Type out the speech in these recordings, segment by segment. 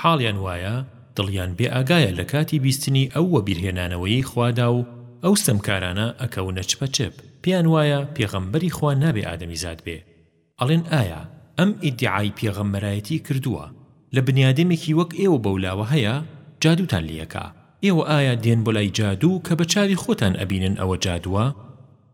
حاڵیان وایە دڵیان بێ ئاگایە لە کاتی بیستنی ئەو وەبیرهێنانەوەیەی خوادا و ئەو ستەمکارانە ئەکەونە چپە چپ پێیان وایە پێغەمبەری خوا نابێ ئادەمیزاد بێ ئەڵێن ئایا ئەم ئیدعای پێغەمبەرایەتی کردووە لە بنیادەمێکی وەک ئێوە بەولاوە هەیە جادووتان لێ ئەکا ئێوە ئایا دێن بۆ لای جادوو کە بە چاوی خۆتان ئەبینن ئەوە جادووە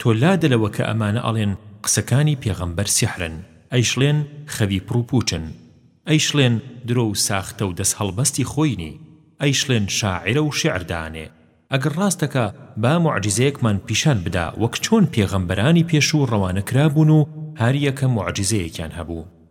تۆ لادەلەوە کە ئەمانە ئەڵێن قسەکانی پێغەمبەر سیحرن ئەیشڵێن خەوی پڕو پوچن ئەیشڵێن درۆو ساختەو دەس هەڵبەستی خۆینی ئەیشڵێن شاعرە و شعر دانێ ئەگەڕ ڕاستەکە با موعجیزەیەکمان پیشان بدا وەک چۆن پێغەمبەرانی پێشوو ڕەوانە کرابوون و هەر یەکە موعجیزەیەکیان هەبوو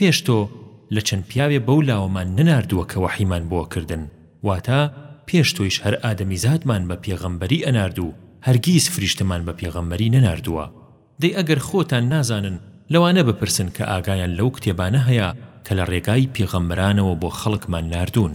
پێش تۆ لە چەند پیاوێ بەو لاوەمان نەناردووە کە وەحیمان بۆ ئەکردن، واتە، پێش تۆیش هەر ئادەمیزادمان بە پێغەمبەری ئەنارد و هەرگیز فریشتەمان بە پێغەمبەری نەناردووە. دەی ئەگەر خۆتان نازانن لەوانە بپرسن کە ئاگایان لەو کتێبانە هەیە کە لە ڕێگای پێغەمبەرانەوە بۆ خەڵکمان ناردوون.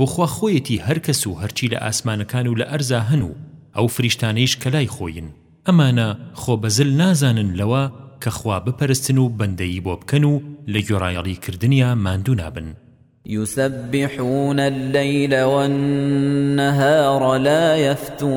بۆ خوا خۆیەتی هەر کەس و هەرچی لە ئاسمانەکان و لە ئەرزا هەن و ئەو فریشتانەیش کە لای خۆین ئەمانە خۆ بە زل نازانن لەوە کە خوا بپەرستن و بەندەیی بۆ بکەن و لە گوێڕایەڵی کردنیا ماندوو نابن. یسبحون اللیل و النهار لا یفترون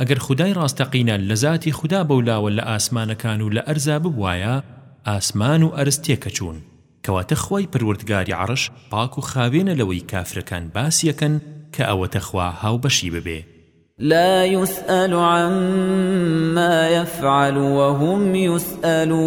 ئەگەر خودای ڕاستەقینە لە زاتی خودا بەولاوە لە ئاسمانەکان و لە ئەرزا ببوایە ئاسمان و ئەرز تێکەچوون، کەواتە خوای پەروەردگاری عەڕش پاک و خاوێنە لەوەی کافرەکان باسی ئەکەن کە ئەوەتە خوا هاوبەشی ببێ. لا یسئەل عەما یەفعەل وەهم یسئەلوون.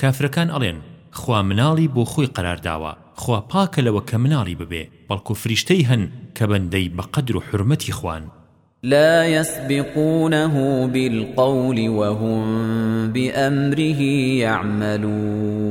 کافرەکان ئەڵێن، خوا مناڵی بۆ خۆی قەرار داوە، خوا پاکە لەوە کە مناڵی ببێ، بەڵکو فریشتەی هەن کە بەندەی بە قەدر و حورمەتی خوان. لا يسبقونه بالقول وهم بأمره يعملون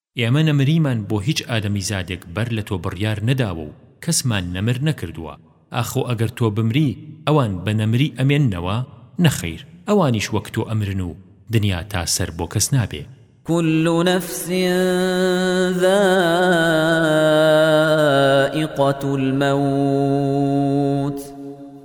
ئێمە نەمریمان بۆ هیچ ئادەمیزادێک بەر لە تۆ بڕیار نەداوە و کەسمان نەمر نەکردووە، ئاخۆ ئەگەر تۆ بمری ئەوان بە نەمری ئەمێننەوە؟ نەخەیر، ئەوانیش وەک تۆ ئەمرن و دنیا تا سەر بۆ کەس نابێ. کل نفس ذائقة الموت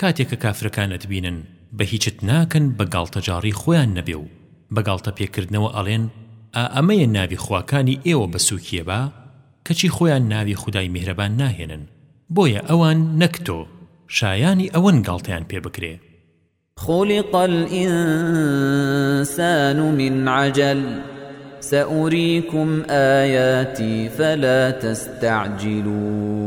کاتێ کە کافرەکان ئەتبینن بە هیچت ناکەن بە گاڵتەجاڕی خۆیان نەبێ و بە گاڵتە پێکردنەوە ئەڵێن ئا ئەمەیە ناوی خواکانی ئێوە بە سوکیە با کەچی خۆیان ناوی خودای میهرەبان ناهێنن بۆیە ئەوان نەک تۆ شایانی ئەوەن گاڵتەیان پێ بکرێ. خلق الانسان من عجل سأريكم آياتي فلا تستعجلون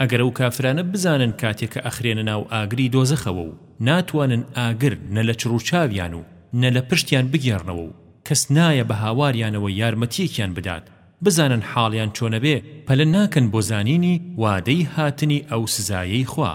ئەگەر ئەو کافرانە بزانن کاتێ کە ئەخرێنە ناو ئاگری دۆزەخەوە و ناتوانن ئاگر نە لە چڕوچاویان و نە لە پشتیان بگێڕنەوە و کەس نایە بە هاواریانەوە یارمەتیەکیان بدات بزانن حاڵیان چۆنەبێ پەلە ناکەن بۆ زانینی وادەی هاتنی ئەو سزایەی خوا.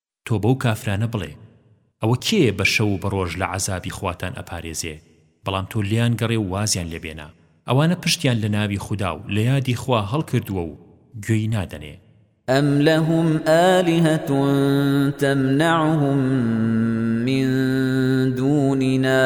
تۆ بەو کافرانە بڵێ، ئەوە کێیە بە شەو و بە ڕۆژ لە عەزابی خواتان ئەپارێزێ، بەڵام تۆ لێیان گەڕێ و وازیان لێ بێنە، ئەوانە پشتیان لە ناوی خودا و لە یادی خوا هەڵکردووە و گوێی نادەنێ. ئەم لەهم ئالیهە تەمنەعهم من دونینا.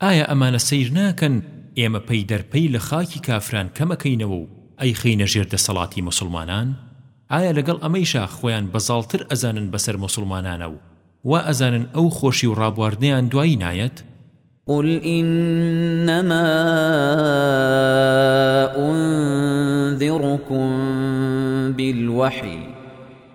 ئایا ئەمانە سەیر ناکەن ئێمە پەی دەر پەی لە خاکی کافران کەمەکەینەوە و ئەیخەینە ژێر دەسەڵاتی موسڵمانان؟ ئایا لەگەڵ ئەمەیشا خۆیان بە زاڵتر ئەزانن بەسەر موسڵمانانا و وا ئەزانن ئەو خۆشی و ڕابواردنەیان دوایی نایەت؟ قل انما انذركم بالوحی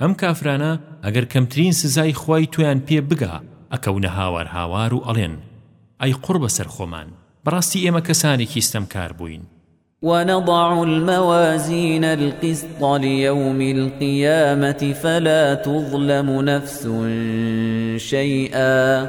ئەم کافرانە ئەگەر کەمترین سزای خوای تۆیان پێ بگا ئەکەونە هاوار هاوار و ئەڵێن، ئەی قوڕ بەسەر خۆمان، بەڕاستی ئێمە کەسانێکی ستەمکار بووین. ونضع الموازين القسط ليوم القيامة فلا تظلم نفس شيئا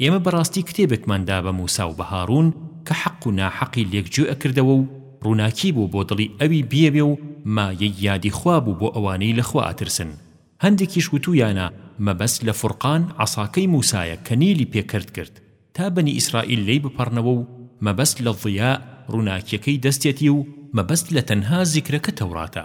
ئێمە بەڕاستی کتێبێکمان دا بە موسا و بە هاڕوون کە حەق و ناحەقی لێک جوێ ئەکردەوە و ڕووناکی بوو بۆ دڵی ئەوی بیەوێ و مایەی یادی خوا بوو بۆ ئەوانەی لە خوا ئەترسن هەندێکیش وتوویانە مەبەست لە فورقان عەساکەی موسایە کە نیلی پێ کەرت کرد تا بەنی ئیسرائیل لێی بپەڕنەوە و مەبەست لە ضیاء ڕووناکیەکەی دەستیەتی و مەبەست لە تەنها زیکرەکە تەوراتە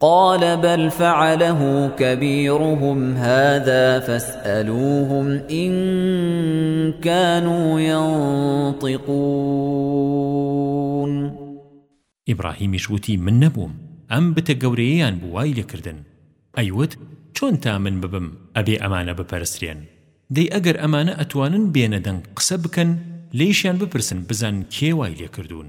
قال بل فعله كبيرهم هذا فاسألوهم إن كانوا ينطقون ئیبڕاهیمیش وتی من نەبووم ئەم بتە گەورەیەیان بوو وای لێکردن ئەیوت چۆن تا من ببم ئەبێ ئەمانە بپەرسرێن دەی ئەگەر ئەمانە ئەتوانن بێنە دەنگ قسە بکەن لێیشیان بپرسن بزان کێ وای لێکردوون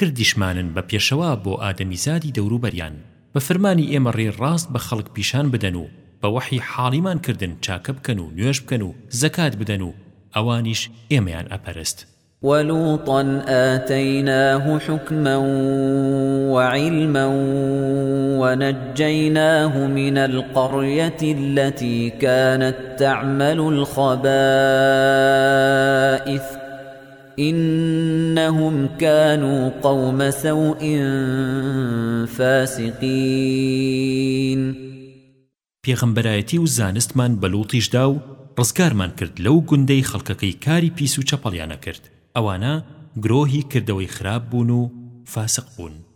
کردیشمانن بە پێشەوا بۆ ئادەمیزادی دەوروبەریان، بە فرمانی ئێمە ڕێی ڕاست بە خەڵک پیشان بدەن و بە وەحی حاڵیمان کردن چاکە بکەن و نوێژ بکەن و زەکات بدەن و ئەوانیش ئێمەیان ئەپەرست. ولوطا آتیناه حکما وعلما ونجیناه من القریة التی کانت تعمل الخبائث انهم کانوا قوم سوء فاسقین پێغەمبەرایەتی و زانستمان بە لوطیش دا و ڕزگارمان کرد لەو گوندەی خەڵکەکەی کاری پیس و چەپەڵیان ئەکرد ئەوانە گرۆهی کردەوەی خراپ بوون و فاسق بوون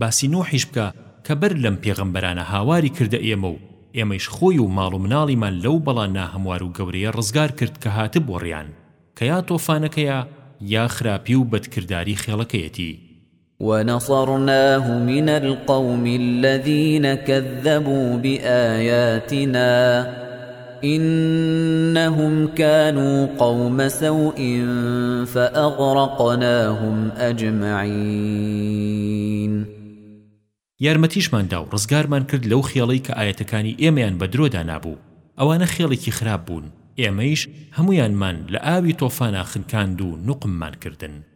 باسی نوحیش بکە کە بەر لەم پێغەمبەرانە هاواری کردە ئێمە و ئێمەیش خۆی و ماڵ و مناڵیمان لەو بەڵا ناهەموار و گەورەیە ڕزگار کرد کە هاتبووە ڕێیان کە یا تۆفانەکەیە یا خراپی و بەدکرداری خێڵەکەیەتی. ونصرناه من القوم الذين كذبوا بآياتنا إنهم كانوا قوم سوء فأغرقناهم أجمعين یارمەتیشمان دا و ڕزگارمان کرد لەو خێڵەی کە ئایەتەکانی ئێمەیان بە درۆ دانابوو ئەوانە خێڵێکی خراپ بوون ئێمەیش هەموویانمان لە ئاوی تۆفانا خنکاند و نوقممان کردن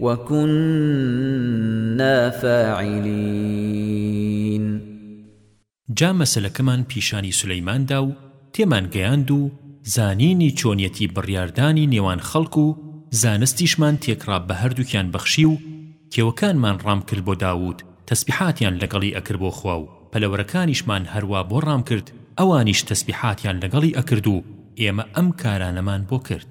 وَکُنَّا فَاعِلِینَ جا مەسەلەکەمان پیشانی سولەیمان دا و تێمان گەیاند و زانینی چۆنیەتی بڕیاردانی نێوان خەڵک و زانستیشمان تێکڕا بە هەردووکیان بەخشی و کێوەکانمان ڕام کرد بۆ داوود تەسبیحاتیان لەگەڵی ئەکرد بۆ خوا و پەلەوەرەکانیشمان هەروا بۆ ڕام کرد ئەوانیش تەسبیحاتیان لەگەڵی ئەکرد و ئێمە ئەم کارانەمان بۆ کرد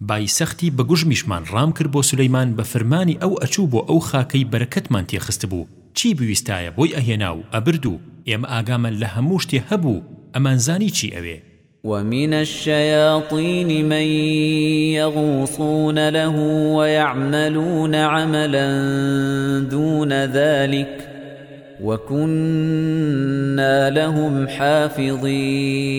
بای سەختی بە گوژمیشمان ڕام کرد بۆ سولەیمان بە فرمانی ئەو ئەچوو بۆ ئەو خاکەی بەرەکەتمان تێ خستبوو چی بویستایە بۆی ئەهێنا و ئەبرد و ئێمە ئاگامان لە هەموو شتێ هەبوو ئەمانزانی چی ئەوێ. ومن الشیاطین من یغوصون له ویعملون عملا دون ذلک وکنا لهم حافظین.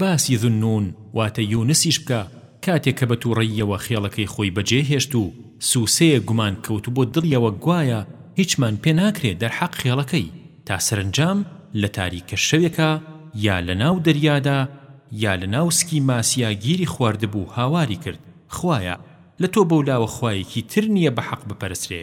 باسی ذوالنون واتە یونسیش بکە کاتێک کە بە تووڕەییەوە خێڵەکەی خۆی بەجێ هێشت و سوسەیەک گومان کەوت بۆ دڵیەوە گوایە هیچمان پێ ناکرێ دەرحەق خێڵەکەی تا سەرەنجام لە تاریکە شەوێکا یا لە ناو دەریادا یا لە ناو سکی ماسیا گیری خواردبوو هاواری کرد خوایە لە تۆ بەولاوە خوایەکی تر نیە بە حەق بپەرسرێ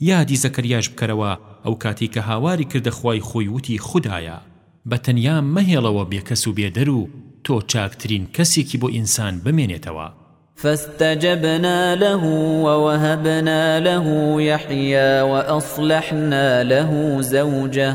یادی زەکەریاش بکەرەوە ئەوکاتەی کە هاواری کردە خوای خۆی وتی خودایە بە تەنیا مەهێڵەوە بێکەس و بێدەر و تۆ چاکترین کەسێکی بۆ ئینسان بمێنێتەوە. فاستجبنا له ووهبنا له یحیی وئصلحنا له زوجه،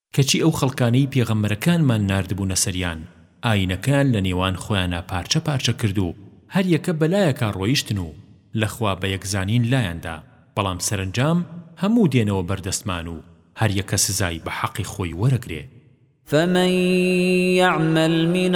کەچی ئەو خەڵکانەی پێغەمبەرەکانمان ناردبوونە سەریان ئاینەکەیان لە نێوان خۆیانا پارچە پارچە کرد و هەر یەکە بە لایەکا ڕۆیشتن و لە خوا بە یەک زانین لایان دا بەڵام سەرەنجام هەموو دێنەوە بەر دەستمان و هەر یەکە سزای بە حەقی خۆی وەرەگرێ. فمن یعمل من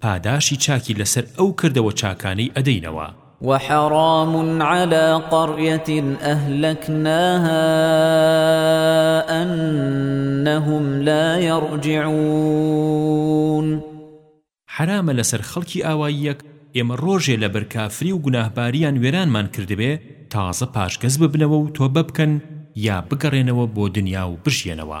پاداشی چاکی لەسەر ئەو کردەوە چاکانەی ئەدەینەوە. وحرام علی قریە اهلکناها انهم لا یرجعون حەرامە لەسەر خەڵکی ئاواییەک ئێمە ڕۆژێ لەبەر کافری و گوناهباریان وێرانمان کردبێ تازە پاشگەز ببنەوە و تۆبە بکەن یا بگەڕێنەوە بۆ دنیا و بژیەنەوە.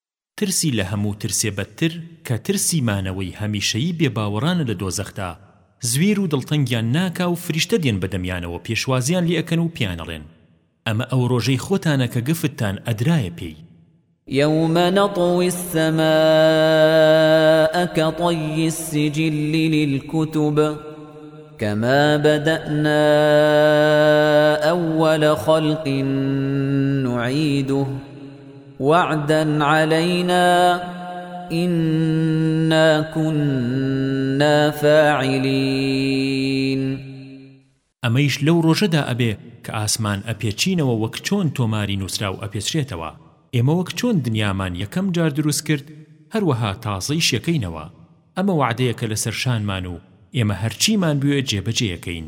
ترسی لە هەموو ترسێ بەدتر کە ترسی مانەوەی هەمیشەیی بێ باوەڕانە لە دۆزەخدا، زوێر و دڵتەنگیان ناکا و فریشتە دێن بە دەمیانەوە پێشوازیان لێ ئەکەن و پێیان ئەڵێن، ئەمە ئەو ڕۆژەی خۆتانە کە گفتتان ئەدرایە پێی. یوم نطوی السماء کطی السجل للکتب کما بدأنا اول خلق نعیده وعدا علینا انا کنا فاعلین ئەمەیش لەو ڕۆژەدا ئەبێ کە ئاسمان ئەپێچینەوە وەک چۆن تۆماری نووسراو ئەپێچرێتەوە ئێمە وەک چۆن دنیامان یەکەم جار دروست کرد هەروەها تازەیش یەکەینەوە ئەمە وەعدەیەکە لەسەر شانمان و ئێمە هەرچیمان بوێ جێبەجێیەکەین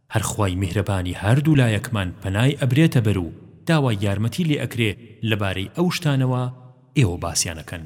هەر خوای میهرەبانی هەردوو لایەکمان پەنای ئەبرێتە بەر و داوای یارمەتی لێ ئەکرێ لەبارەی ئەو شتانەوە ئێوە باسیان ئەکەن.